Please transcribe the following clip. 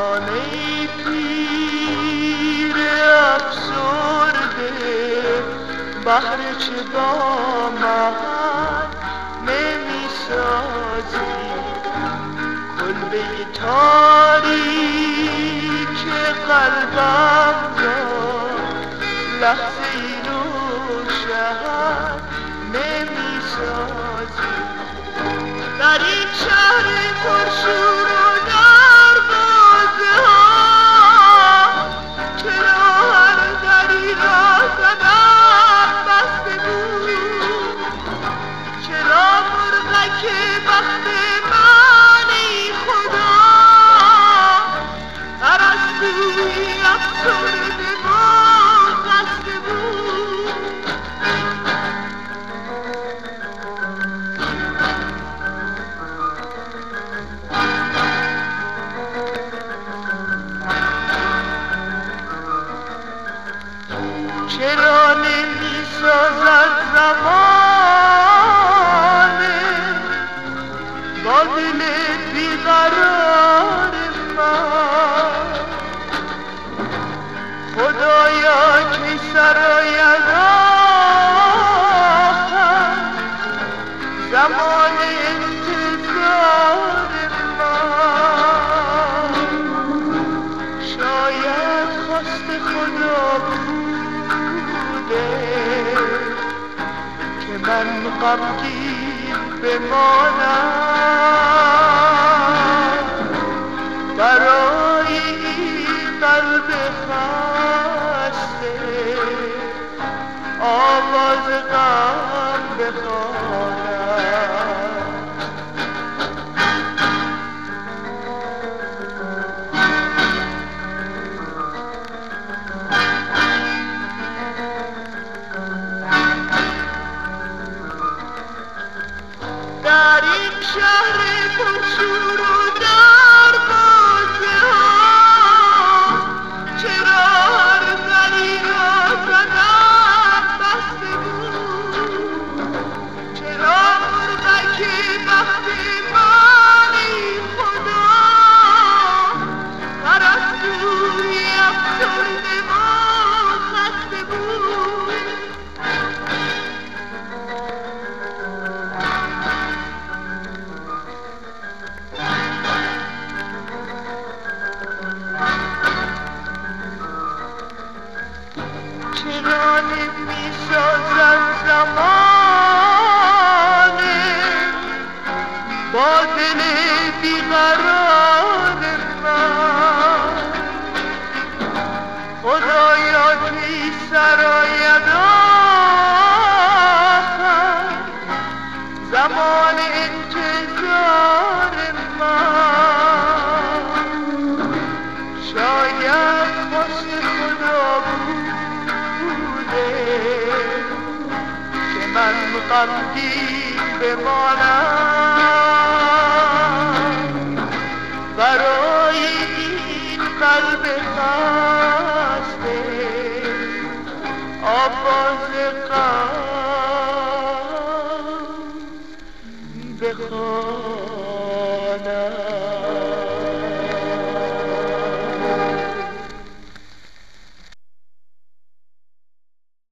دیوانه پیر افسرده. بهر چه با من به کلبه تاریک قلبم را لحظه ای نمی سازی در این شهر پرشور چرا نمی سازد زمانه با دل بیقرار من. خدایا کی سراید من غمگین بمانم. برای این قلب خسته آواز غم در این شهر پرشور و در دل بیقرار من خدایا کی زمان شاید بوده که من غمگین بمانم خسته آواز غم